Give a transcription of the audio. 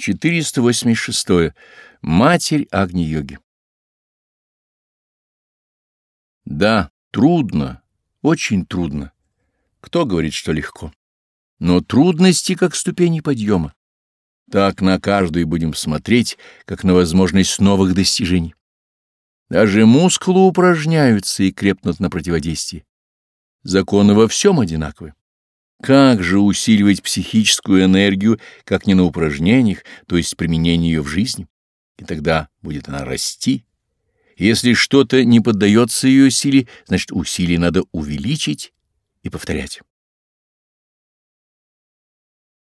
486. Матерь Агни-йоги. Да, трудно, очень трудно. Кто говорит, что легко? Но трудности как ступени подъема. Так на каждую будем смотреть, как на возможность новых достижений. Даже мускулы упражняются и крепнут на противодействии. Законы во всем одинаковы. Как же усиливать психическую энергию, как не на упражнениях, то есть применение ее в жизни? И тогда будет она расти. Если что-то не поддается ее силе, значит, усилие надо увеличить и повторять.